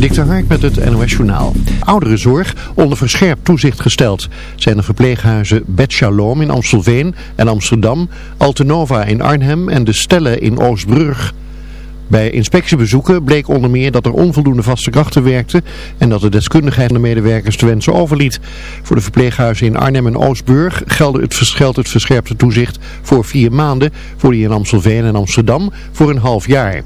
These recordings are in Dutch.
Dik Hark met het NOS Journaal. Ouderenzorg onder verscherpt toezicht gesteld. Zijn de verpleeghuizen Bet Shalom in Amstelveen en Amsterdam, Altenova in Arnhem en De Stelle in Oostbrug. Bij inspectiebezoeken bleek onder meer dat er onvoldoende vaste krachten werkten en dat de deskundigheid van de medewerkers te wensen overliet. Voor de verpleeghuizen in Arnhem en Oostburg geldt het, geldt het verscherpte toezicht voor vier maanden, voor die in Amstelveen en Amsterdam voor een half jaar.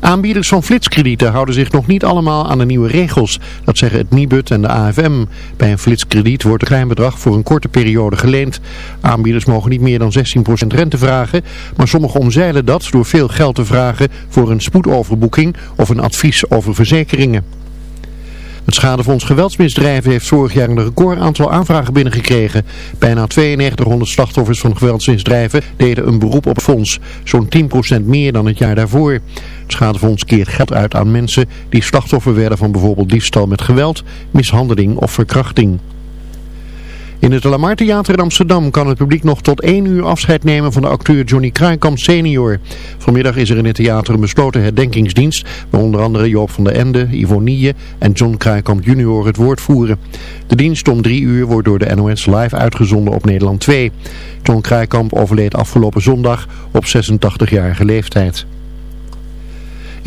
Aanbieders van flitskredieten houden zich nog niet allemaal aan de nieuwe regels. Dat zeggen het Nibud en de AFM. Bij een flitskrediet wordt een klein bedrag voor een korte periode geleend. Aanbieders mogen niet meer dan 16% rente vragen, maar sommigen omzeilen dat door veel geld te vragen voor een spoedoverboeking of een advies over verzekeringen. Het Schadefonds Geweldsmisdrijven heeft vorig jaar een record aantal aanvragen binnengekregen. Bijna 9200 slachtoffers van geweldsmisdrijven deden een beroep op het fonds. Zo'n 10% meer dan het jaar daarvoor. Het Schadefonds keert geld uit aan mensen die slachtoffer werden van bijvoorbeeld diefstal met geweld, mishandeling of verkrachting. In het Lamar Theater in Amsterdam kan het publiek nog tot 1 uur afscheid nemen van de acteur Johnny Kraaikamp senior. Vanmiddag is er in het theater een besloten herdenkingsdienst, waar onder andere Joop van der Ende, Ivonie en John Kraaikamp junior het woord voeren. De dienst om 3 uur wordt door de NOS live uitgezonden op Nederland 2. John Kraaikamp overleed afgelopen zondag op 86-jarige leeftijd.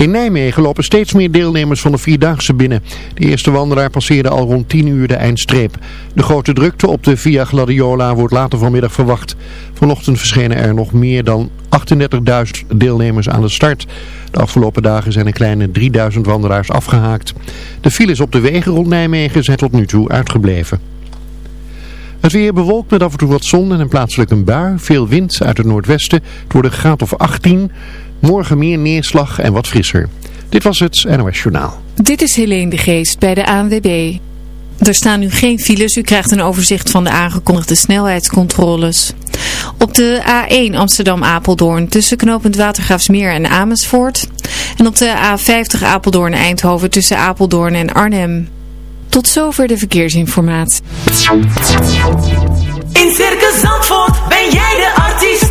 In Nijmegen lopen steeds meer deelnemers van de Vierdaagse binnen. De eerste wandelaar passeerde al rond 10 uur de eindstreep. De grote drukte op de Via Gladiola wordt later vanmiddag verwacht. Vanochtend verschenen er nog meer dan 38.000 deelnemers aan de start. De afgelopen dagen zijn een kleine 3.000 wandelaars afgehaakt. De files op de wegen rond Nijmegen zijn tot nu toe uitgebleven. Het weer bewolkt met af en toe wat zon en plaatselijk een bui. Veel wind uit het noordwesten. Het wordt een graad of 18. Morgen meer neerslag en wat frisser. Dit was het NOS Journaal. Dit is Helene de Geest bij de ANWB. Er staan nu geen files. U krijgt een overzicht van de aangekondigde snelheidscontroles. Op de A1 Amsterdam-Apeldoorn tussen knooppunt Watergraafsmeer en Amersfoort. En op de A50 Apeldoorn-Eindhoven tussen Apeldoorn en Arnhem. Tot zover de verkeersinformatie. In Circus Zandvoort ben jij de artiest.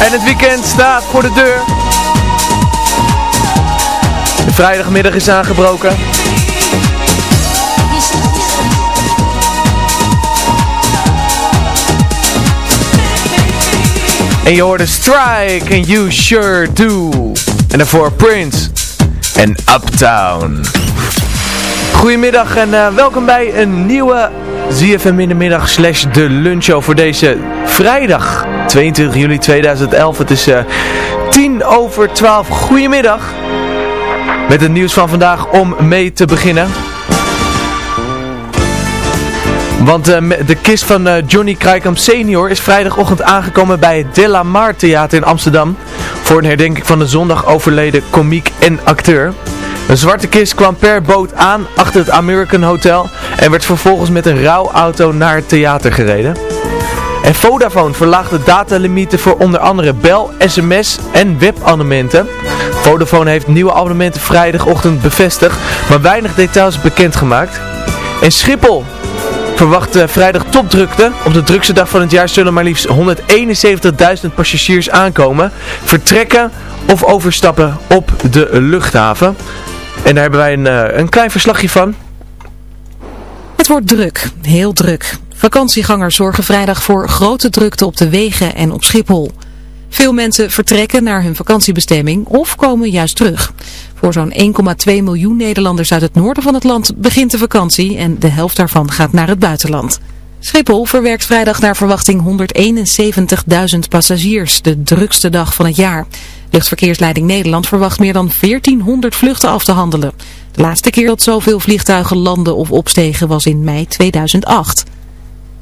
En het weekend staat voor de deur. De vrijdagmiddag is aangebroken. En je hoorde Strike en You Sure Do. En daarvoor Prince en Uptown. Goedemiddag en eh, welkom bij een nieuwe ZFM middag slash de lunchshow voor deze vrijdag 22 juli 2011. Het is eh 10 over 12. Goedemiddag. Met het nieuws van vandaag om mee te beginnen. Want eh, de kist van eh, Johnny Krijkamp senior is vrijdagochtend aangekomen bij het De La Mar Theater in Amsterdam. Voor een herdenking van de zondag overleden komiek en acteur. Een zwarte kist kwam per boot aan achter het American Hotel en werd vervolgens met een rouwauto naar het theater gereden. En Vodafone verlaagt de datalimieten voor onder andere bel, sms en webabonnementen. Vodafone heeft nieuwe abonnementen vrijdagochtend bevestigd, maar weinig details bekendgemaakt. En Schiphol verwacht eh, vrijdag topdrukte. Op de drukste dag van het jaar zullen maar liefst 171.000 passagiers aankomen, vertrekken of overstappen op de luchthaven. En daar hebben wij een, eh, een klein verslagje van. Het wordt druk, heel druk. Vakantiegangers zorgen vrijdag voor grote drukte op de wegen en op Schiphol. Veel mensen vertrekken naar hun vakantiebestemming of komen juist terug. Voor zo'n 1,2 miljoen Nederlanders uit het noorden van het land begint de vakantie en de helft daarvan gaat naar het buitenland. Schiphol verwerkt vrijdag naar verwachting 171.000 passagiers, de drukste dag van het jaar. Luchtverkeersleiding Nederland verwacht meer dan 1400 vluchten af te handelen. De laatste keer dat zoveel vliegtuigen landen of opstegen was in mei 2008.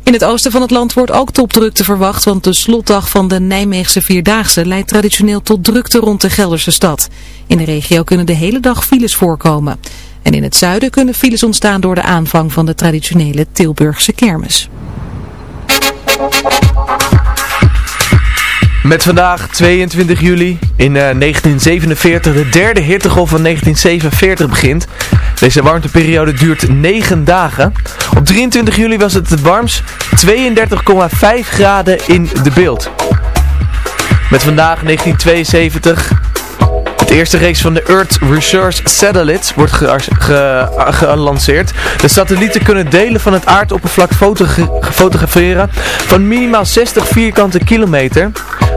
In het oosten van het land wordt ook topdrukte verwacht, want de slotdag van de Nijmeegse Vierdaagse leidt traditioneel tot drukte rond de Gelderse stad. In de regio kunnen de hele dag files voorkomen. En in het zuiden kunnen files ontstaan door de aanvang van de traditionele Tilburgse kermis. Met vandaag 22 juli in eh, 1947, de derde hittegolf van 1947 begint. Deze warmteperiode duurt 9 dagen. Op 23 juli was het het warmst 32,5 graden in de beeld. Met vandaag 1972 het eerste reeks van de Earth Research Satellites wordt ge- ge- gelanceerd. De satellieten kunnen delen van het aardoppervlak fotogra- fotograferen van minimaal 60 vierkante kilometer.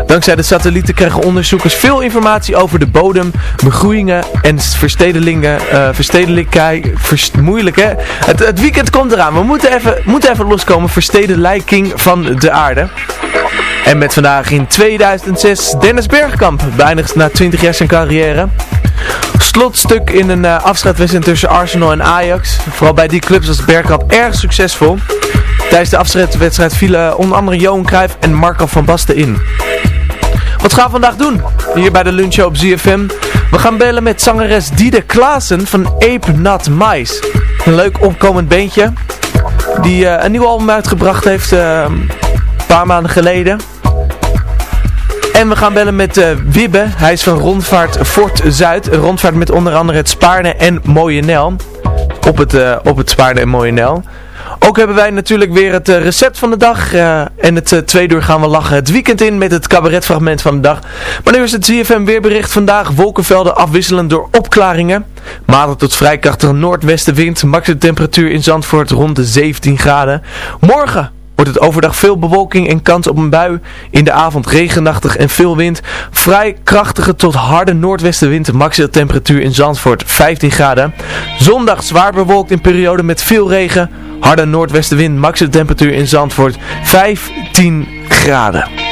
Dankzij de satellieten krijgen onderzoekers veel informatie over de bodem, begroeiingen en verstedelingen, eh verstedelijkheid, vers- moeilijk hè. Het, het weekend komt eraan, we moeten even, moeten even loskomen, verstedelijking van de aarde. En met vandaag in 2006 Dennis Bergkamp beëindigt na 20 jaar zijn carrière. Slotstuk in een uh, tussen Arsenal en Ajax. Vooral bij die clubs was Bergkamp erg succesvol. Tijdens de afscheidswedstrijd vielen onder andere Johan Cruijff en Marco van Basten in. Wat gaan we vandaag doen? Hier bij de lunchshow op ZFM. We gaan bellen met zangeres Diede Klaassen van Ape Nat Mais. Een leuk opkomend beentje. Die uh, een nieuw album uitgebracht heeft een paar maanden geleden. En we gaan bellen met uh, Wibbe. Hij is van Rondvaart Fort Zuid. Een rondvaart met onder andere het Spaarne en Mooie Nel. Op het, uh, op het Spaarne en Mooie Nel. Ook hebben wij natuurlijk weer het uh, recept van de dag. En het tweede uur gaan we lachen het weekend in met het cabaretfragment van de dag. Maar nu is het ZFM weerbericht vandaag. Wolkenvelden afwisselend door opklaringen. Matig tot vrij krachtige noordwestenwind. Maximum temperatuur in Zandvoort rond de 17 graden. Morgen wordt het overdag veel bewolking en kans op een bui. In de avond regenachtig en veel wind. Vrij krachtige tot harde noordwestenwind. Maximum temperatuur in Zandvoort 15 graden. Zondag zwaar bewolkt in periode met veel regen. Harde noordwestenwind. Maximum temperatuur in Zandvoort 15 graden.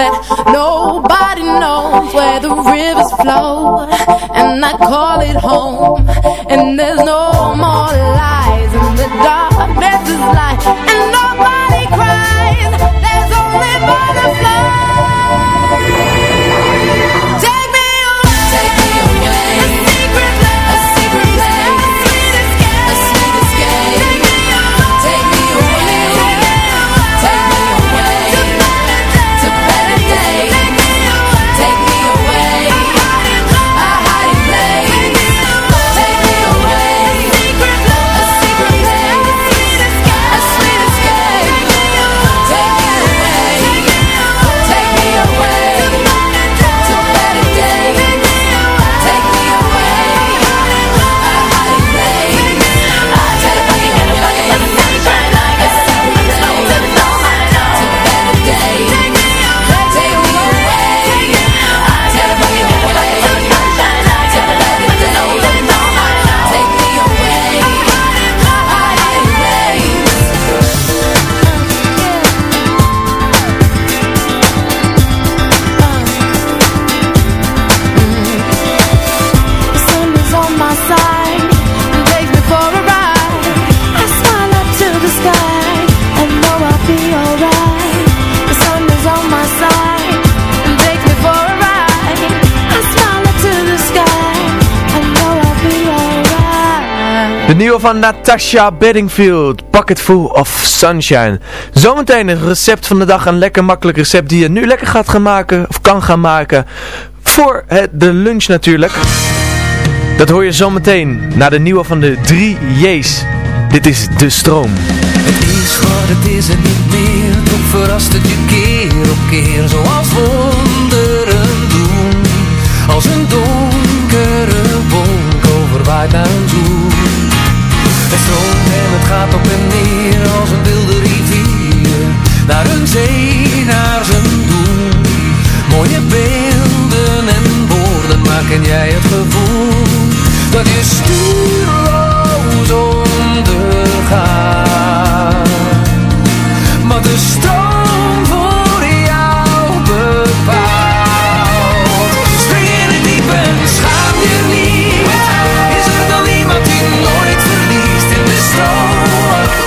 that nobody knows where the rivers flow, and I call it home, and there's no nieuwe van Natasha Bedingfield, Bucket Full of Sunshine. Zometeen het recept van de dag, een lekker makkelijk recept die je nu lekker gaat gaan maken, of kan gaan maken, voor de lunch natuurlijk. Dat hoor je zometeen, na de nieuwe van de 3J's. Dit is De Stroom. Het is wat het is en niet meer, toch verrast het je keer op keer, zoals wonderen doen. Als een donkere wolk overwaait naar. Het stroomt het gaat op en neer als een wilde rivier. Naar een zee, naar zijn doel. Mooie beelden en woorden maken jij het gevoel dat je stuurt.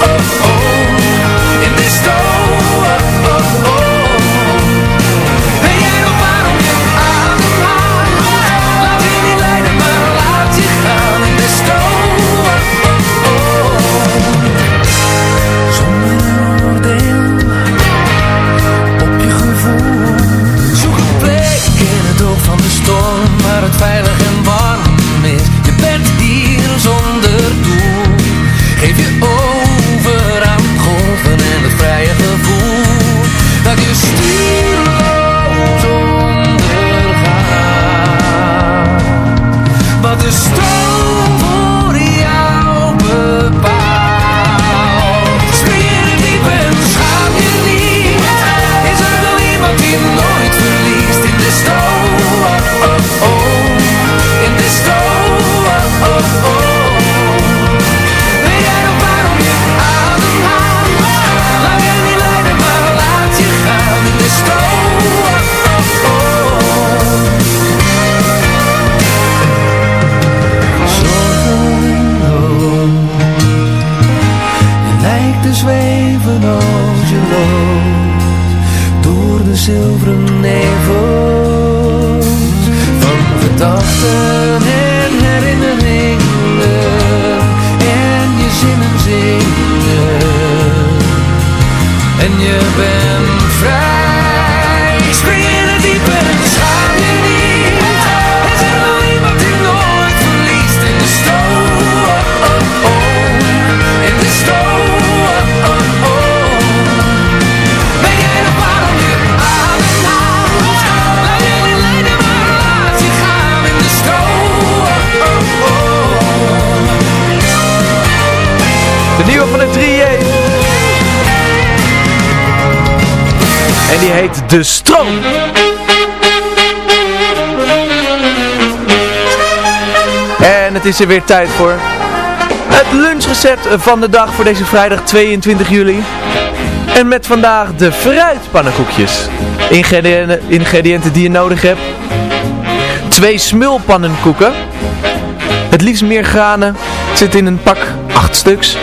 oh. De Stroom. En het is er weer tijd voor het lunchrecept van de dag voor deze vrijdag 22 juli. En met vandaag de fruitpannenkoekjes. Ingrediënten, ingrediënten die je nodig hebt. Twee smulpannenkoeken. Het liefst meer granen. Zit in een pak 8 stuks.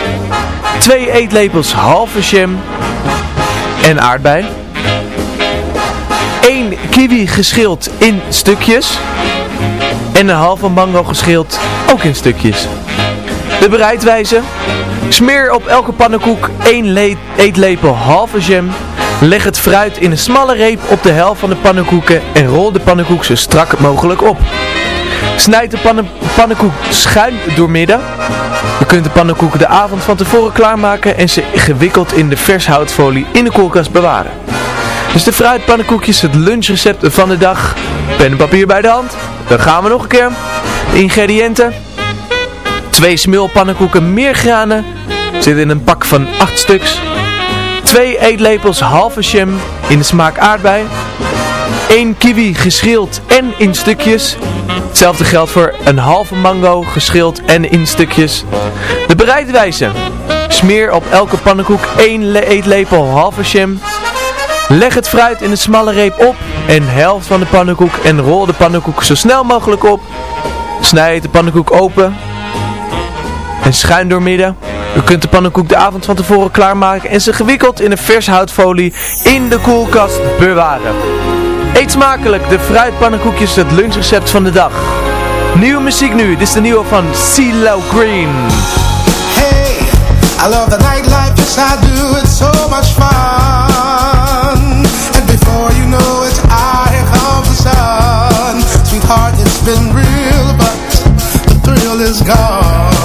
Twee eetlepels halve jam en aardbei. 1 kiwi geschild in stukjes. En een halve mango geschild ook in stukjes. De bereidwijze. Smeer op elke pannenkoek 1 eetlepel halve jam. Leg het fruit in een smalle reep op de helft van de pannenkoeken en rol de pannenkoek zo strak mogelijk op. Snijd de pannen, pannenkoek schuin doormidden. Je kunt de pannenkoeken de avond van tevoren klaarmaken en ze gewikkeld in de vers houtfolie in de koelkast bewaren. Dus de fruitpannenkoekjes, het lunchrecept van de dag. Pen en papier bij de hand. Dan gaan we nog een keer. Ingrediënten. Twee smulpannenkoeken meer granen. Zit in een pak van 8 stuks. 2 eetlepels halve jam in de smaak aardbei. 1 kiwi geschild en in stukjes. Hetzelfde geldt voor een halve mango geschild en in stukjes. De bereidwijze. Smeer op elke pannenkoek 1 eetlepel halve jam. Leg het fruit in een smalle reep op en helft van de pannenkoek en rol de pannenkoek zo snel mogelijk op. Snijd de pannenkoek open en schuin doormidden. U kunt de pannenkoek de avond van tevoren klaarmaken en ze gewikkeld in een vers houtfolie in de koelkast bewaren. Eet smakelijk de fruitpannenkoekjes, het lunchrecept van de dag. Nieuwe muziek nu, dit is de nieuwe van CeeLo Green. Hey, I love the nightlife, yes I do, it's so much fun. Been real, but the thrill is gone.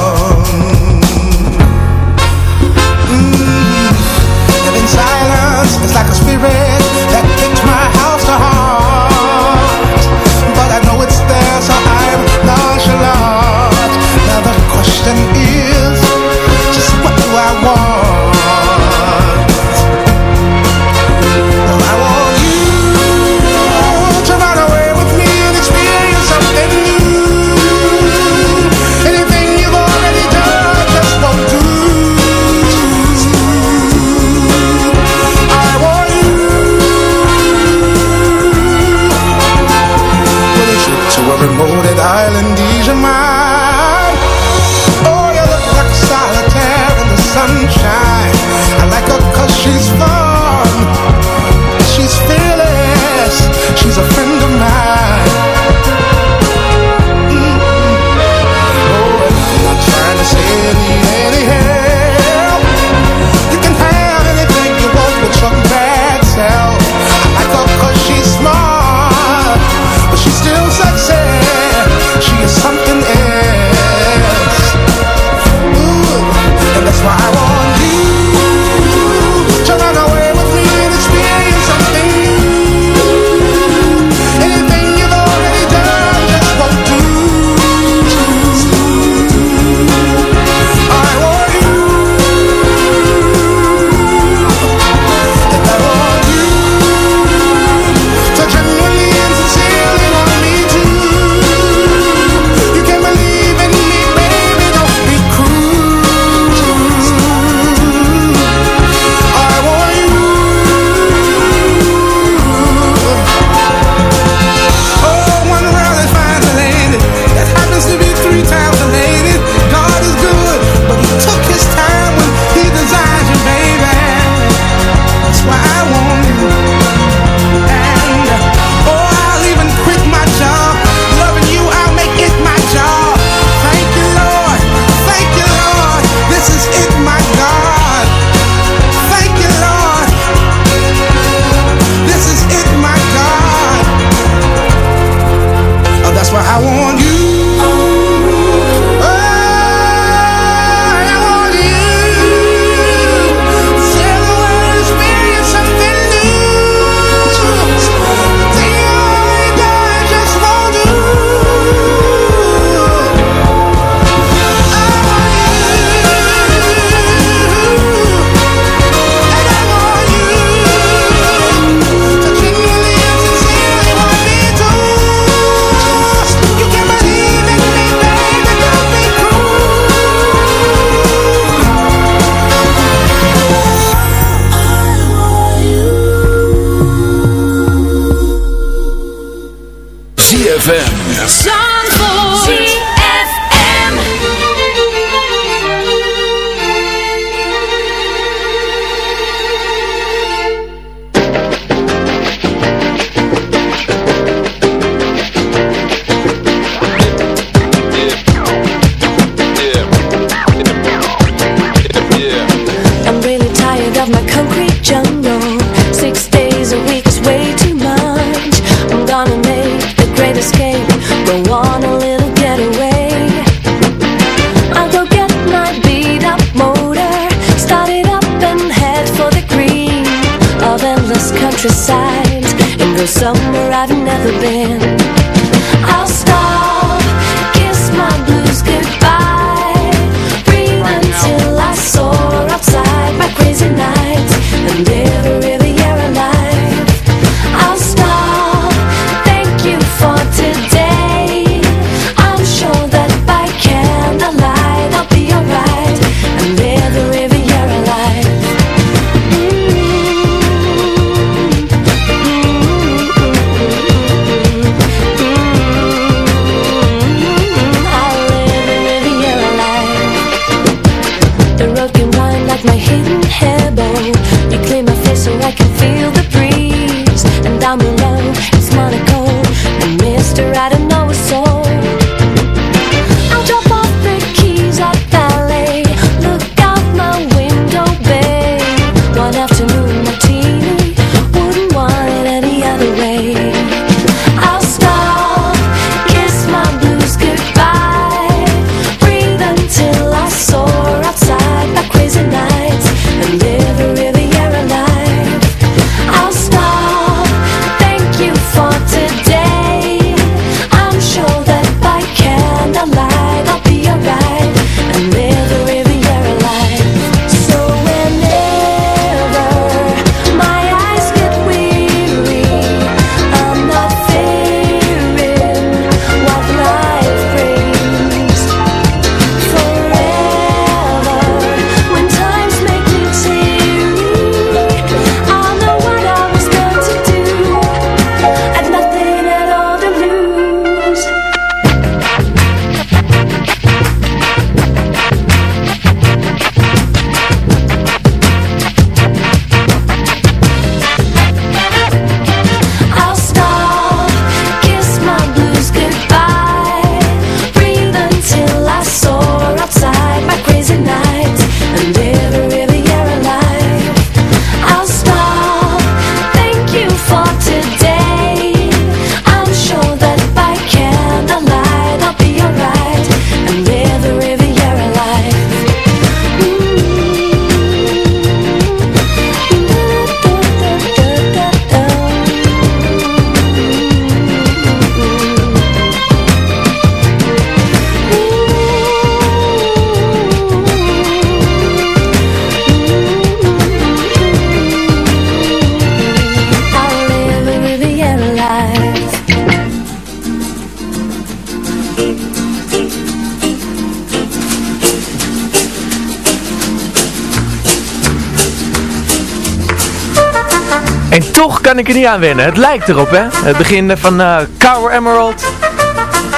Kan ik er niet aan wennen. Het lijkt erop, hè? Het begin van Cower Emerald.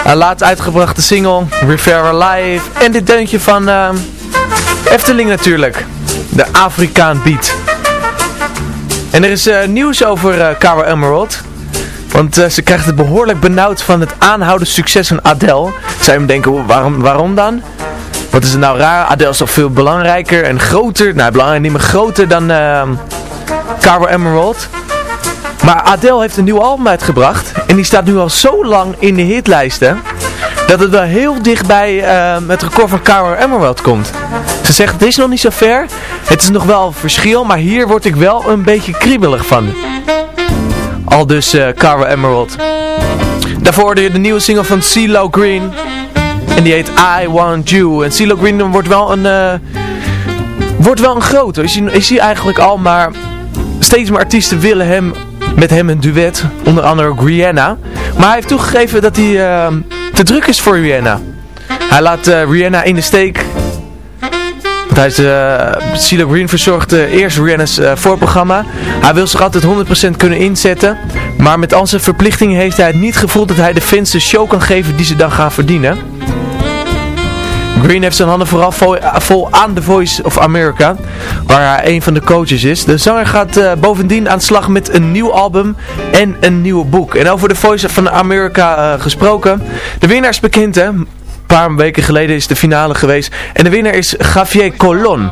Een laatst uitgebrachte single, Rivera Live. En dit deuntje van eh, Efteling natuurlijk. De Afrikaan Beat. En er is eh, nieuws over Cower Emerald. Want ze krijgt het behoorlijk benauwd van het aanhoudend succes van Adele. Je me denken, waarom, waarom dan? Wat is het nou raar? Adele is toch veel belangrijker en groter. Nou, belangrijk niet meer groter dan uh, Emerald. Maar Adele heeft een nieuw album uitgebracht. En die staat nu al zo lang in de hitlijsten. Dat het wel heel dichtbij uh, het record van Caro Emerald komt. Ze zegt het is nog niet zo ver. Het is nog wel verschil. Maar hier word ik wel een beetje kriebelig van. Al dus uh, Emerald. Daarvoor hoorde je de nieuwe single van CeeLo Green. En die heet I Want You. En CeeLo Green wordt wel een... Uh, wordt wel een grote. Is hij, is hij eigenlijk al, maar steeds meer artiesten willen hem met hem een duet. Onder andere Rihanna. Maar hij heeft toegegeven dat hij uh, te druk is voor Rihanna. Hij laat uh, Rihanna in de steek. Want hij is, CeeLo Green verzorgt eerst Rihanna's uh, voorprogramma. Hij wil zich altijd 100% kunnen inzetten. Maar met al zijn verplichtingen heeft hij het niet gevoeld dat hij de fans de show kan geven die ze dan gaan verdienen. Green heeft zijn handen vooral vol, vol aan The Voice of America, waar hij een van de coaches is. De zanger gaat eh, bovendien aan de slag met een nieuw album en een nieuw boek. En over The Voice van America eh, gesproken, de winnaar is bekend hè. Een paar weken geleden is de finale geweest. En de winnaar is Javier Colon.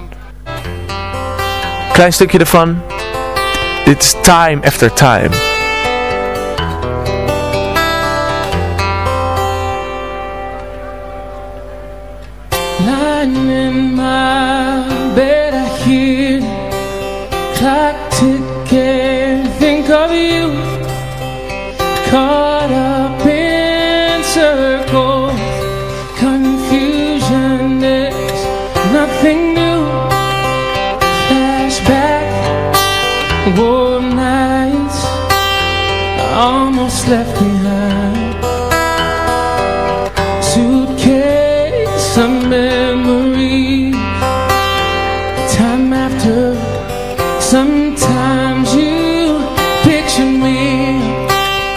Klein stukje ervan. It's time after time.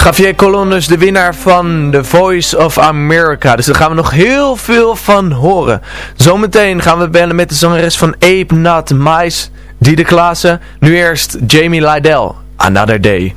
Javier Colon de winnaar van The Voice of America. Dus daar gaan we nog heel veel van horen. Zometeen gaan we bellen met de zangeres van Ape Not Mice, Diede Klaassen. Nu eerst Jamie Lydell, Another Day.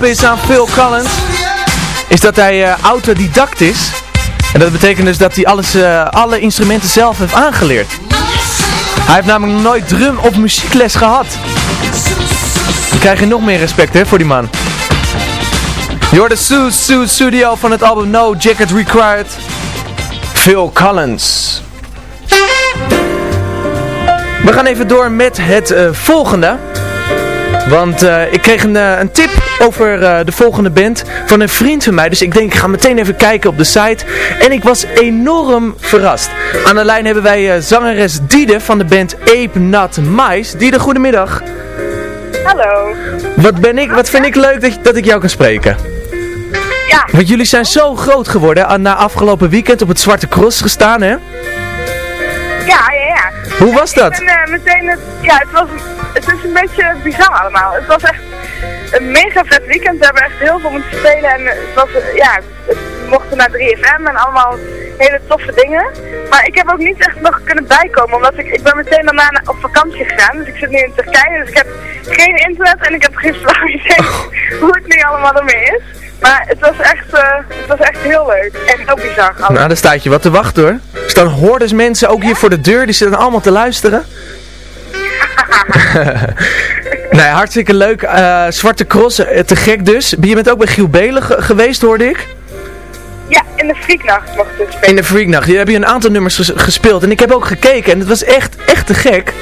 Is aan Phil Collins, is dat hij eh, autodidact is. En dat betekent dus dat hij alles, eh, alle instrumenten zelf heeft aangeleerd. Hij heeft namelijk nooit drum of muziekles gehad. Dan krijg je nog meer respect hè, voor die man. De Sue Sue Studio van het album No Jacket Required. Phil Collins. We gaan even door met het eh, volgende. Want ik kreeg een, een tip over eh, de volgende band van een vriend van mij. Dus ik denk, ik ga meteen even kijken op de site. En ik was enorm verrast. Aan de lijn hebben wij eh, zangeres Diede van de band Ape Nut Mice. Diede, goedemiddag. Hallo. Wat, ben ik, wat vind ik leuk dat, dat ik jou kan spreken. Ja. Want jullie zijn zo groot geworden. Na afgelopen weekend op het Zwarte Cross gestaan, hè? Ja, ja, ja. Hoe was dat? Ik ben eh, meteen het, ja, het was, het is een beetje bizar allemaal. Het was echt een mega vet weekend. We hebben echt heel veel moeten spelen en het was, eh, ja, we mochten naar 3FM en allemaal hele toffe dingen. Maar ik heb ook niet echt nog kunnen bijkomen, omdat ik, ik ben meteen daarna na- op vakantie gegaan. Dus ik zit nu in Turkije, dus ik heb geen internet en ik heb geen flauw idee hoe het nu allemaal ermee is. Maar het was echt, eh, het was echt heel leuk en heel bizar. allemaal. Nou, daar staat je wat te wachten hoor. Er staan hordes mensen ook hier voor de deur. Die zitten allemaal te luisteren. nee, hartstikke leuk. Eh, Zwarte Cross, eh, te gek dus. Je bent ook bij Giel Belen ge- geweest, hoorde ik. Ja, in de Freaknacht mochten we spelen. In de Freaknacht. Je hebt je een aantal nummers ges- gespeeld. En ik heb ook gekeken. En het was echt, echt te gek.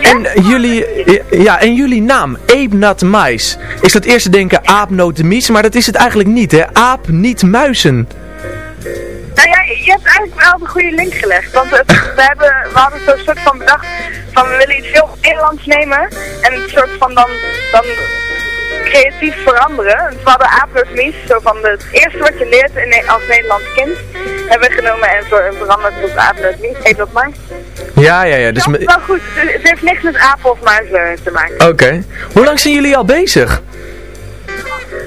En jullie, ja, en jullie naam, Ape Nut Mice. Ik zat eerst te denken aap noot de mies, maar dat is het eigenlijk niet hè. Aap niet muizen. Nou ja, je hebt eigenlijk wel de goede link gelegd. Want het, we, hebben, we hadden zo'n soort van bedacht van we willen iets heel Nederlands nemen. En een soort van dan, dan creatief veranderen. Dus we hadden A plus Mies, zo van de, het eerste wat je leert in, als Nederlands kind. Hebben we genomen en ver- veranderd tot A plus Mies. Heet dat maar. Ja, ja, ja. Dus Dat is wel goed. Het het heeft niks met apen of muizen te maken. Oké. Hoe lang zijn jullie al bezig?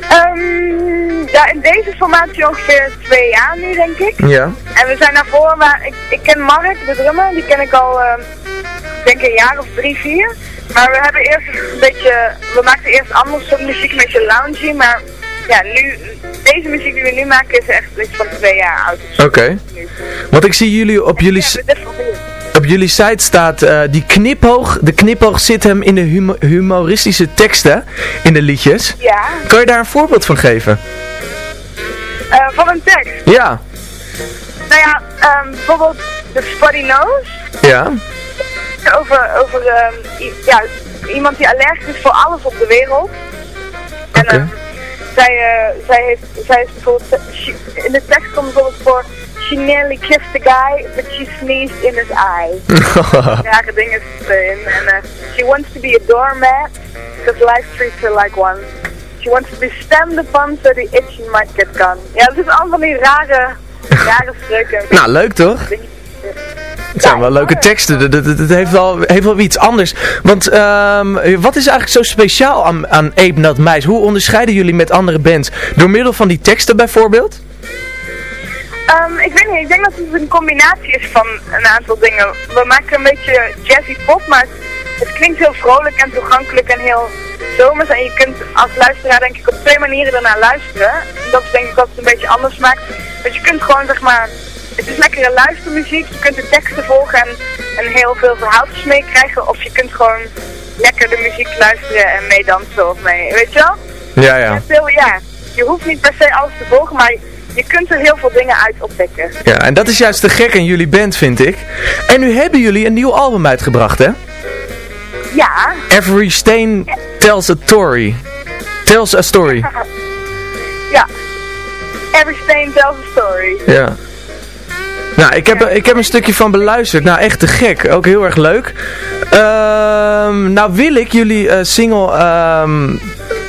Ehm, ja, in deze formatie ongeveer twee jaar nu, denk ik. Ja. En we zijn daarvoor, maar ik, ik ken Mark, de drummer, die ken ik al, ehm, ik denk een jaar of drie, vier. Maar we hebben eerst een beetje, we maakten eerst anders soort muziek, een beetje loungy, maar ja, nu, deze muziek die we nu maken is echt iets van twee jaar oud. Oké. Want ik zie jullie op jullie, op jullie site staat eh, die knipoog. De knipoog zit hem in de humo- humoristische teksten in de liedjes. Ja, Kan je daar een voorbeeld van geven? eh, van een tekst. Ja. Nou ja, ehm, bijvoorbeeld de Spotty Nose. Ja. over, over ehm, ja, iemand die allergisch is voor alles op de wereld. En ehm, zij, eh, zij, heeft, zij is bijvoorbeeld, in de tekst komt bijvoorbeeld voor, she nearly kissed the guy, but she sneezed in his eye. Rare dingen erin. En eh, she wants to be a doormat, because life treats her like one. She wants to be stamped upon so the itching might get gone. Ja, het is allemaal van die rare, rare spreuken. Nou, leuk toch? Het zijn wel leuke teksten. Het heeft, wel, heeft wel iets anders. Want ehm, wat is eigenlijk zo speciaal aan, aan Ape Nut Mice? Hoe onderscheiden jullie met andere bands? Door middel van die teksten bijvoorbeeld? Ehm, ik weet niet, ik denk dat het een combinatie is van een aantal dingen. We maken een beetje jazzy pop, maar het, klinkt heel vrolijk en toegankelijk en heel zomers. En je kunt als luisteraar denk ik op twee manieren ernaar luisteren. En dat is denk ik wat het een beetje anders maakt. Want je kunt gewoon zeg maar, het is lekkere luistermuziek. Je kunt de teksten volgen en, en heel veel verhaaltjes meekrijgen. Of je kunt gewoon lekker de muziek luisteren en meedansen of mee, weet je wel? Ja, ja. heel- ja, je hoeft niet per se alles te volgen, maar je kunt er heel veel dingen uit ontdekken. Ja, en dat is juist te gek aan jullie band, vind ik. En nu hebben jullie een nieuw album uitgebracht, hè? Ja, Every Stain Tells a Story. Tells a Story. ja. Every stain tells a story. Ja. Nou, ik heb, ik heb een stukje van beluisterd. Nou, echt te gek. Ook heel erg leuk. Ehm, nou wil ik jullie eh, single ehm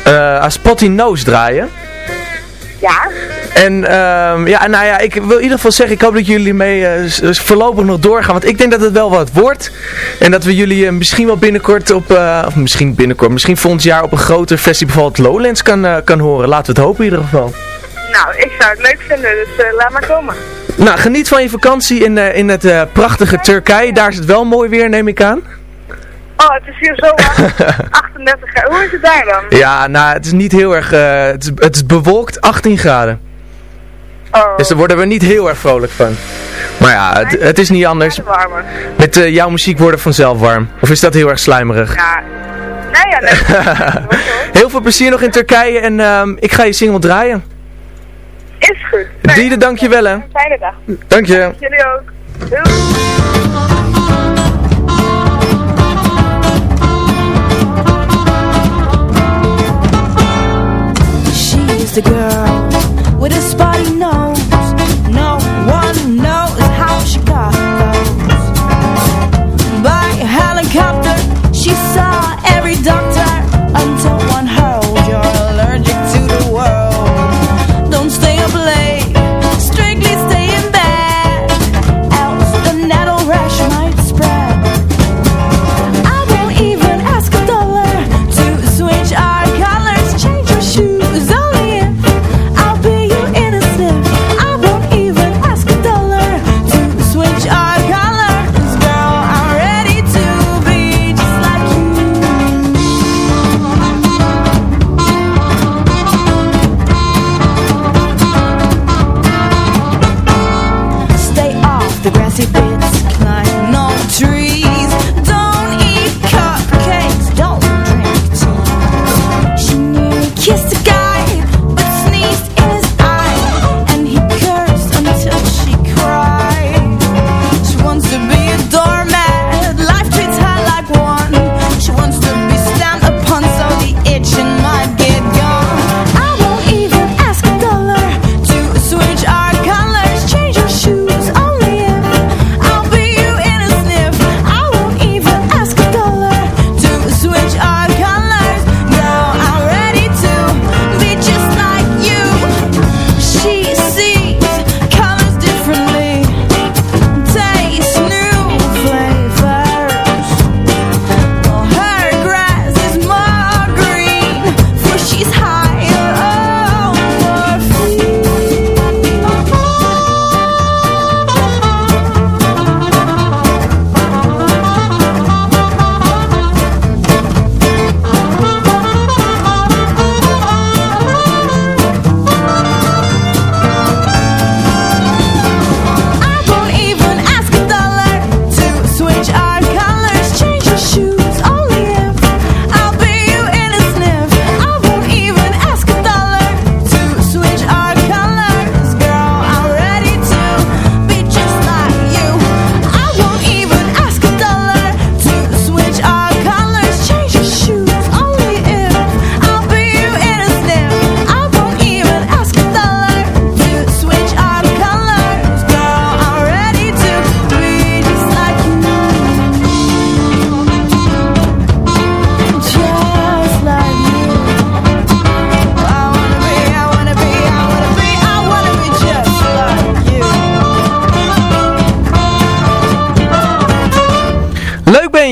eh, A Spotty Nose draaien. Ja. En ehm, ja, nou ja, ik wil in ieder geval zeggen, ik hoop dat jullie mee s- voorlopig nog doorgaan. Want ik denk dat het wel wat wordt. En dat we jullie eh, misschien wel binnenkort op, eh, of misschien binnenkort, misschien volgend jaar op een groter festival het Lowlands kan, kan horen. Laten we het hopen in ieder geval. Nou, ik zou het leuk vinden, dus laat maar komen. Nou, geniet van je vakantie in, in het prachtige Turkije. Daar is het wel mooi weer, neem ik aan. Oh, het is hier zo warm. 28 38 graden. Hoe is het daar dan? Ja, nou, het is niet heel erg... eh, het, is, het is bewolkt 18 graden. Oh, Dus daar worden we niet heel erg vrolijk van. Maar ja, het, het is niet anders. Met eh, jouw muziek worden vanzelf warm. Of is dat heel erg slijmerig? Ja. Nou ja, nee. Heel veel plezier nog in Turkije en ehm, ik ga je single draaien. is goed. Diede, dankjewel hè. Fijne dag. Dank je. Jullie ook. Doei. She's the girl with a spotty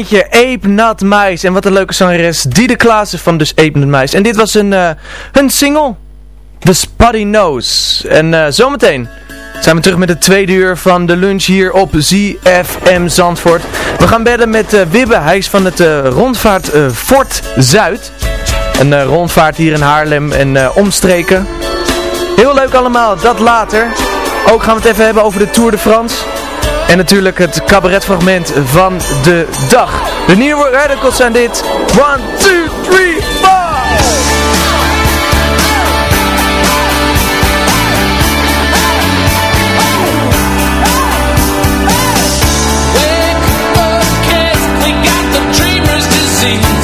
Beentje, Ape Nat Mice. En wat een leuke zangeres, Diede Klaassen van dus Ape Nat Mice. En dit was eh hun single, The Spotty Nose. En eh, zometeen zijn we terug met het tweede uur van de lunch hier op ZFM Zandvoort. We gaan bellen met eh, Wibbe, hij is van het rondvaart Fort Zuid. Een rondvaart hier in Haarlem en omstreken. Heel leuk allemaal, dat later. Ook gaan we het even hebben over de Tour de France. En natuurlijk het cabaretfragment van de dag. De nieuwe radicals zijn dit. 1, 2, 3, 4! We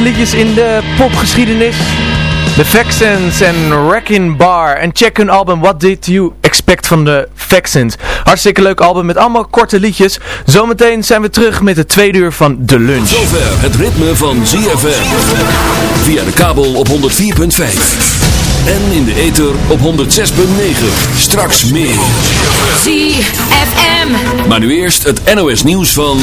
liedjes in de popgeschiedenis. The Vexens en Wrecking Bar. En check hun album What Did You Expect van de Vexens. Hartstikke leuk album met allemaal korte liedjes. Zometeen zijn we terug met de tweede uur van De Lunch. Zover het ritme van ZFM. Via de kabel op 104.5. En in de ether op 106.9. Straks meer. ZFM. Maar nu eerst het NOS nieuws van...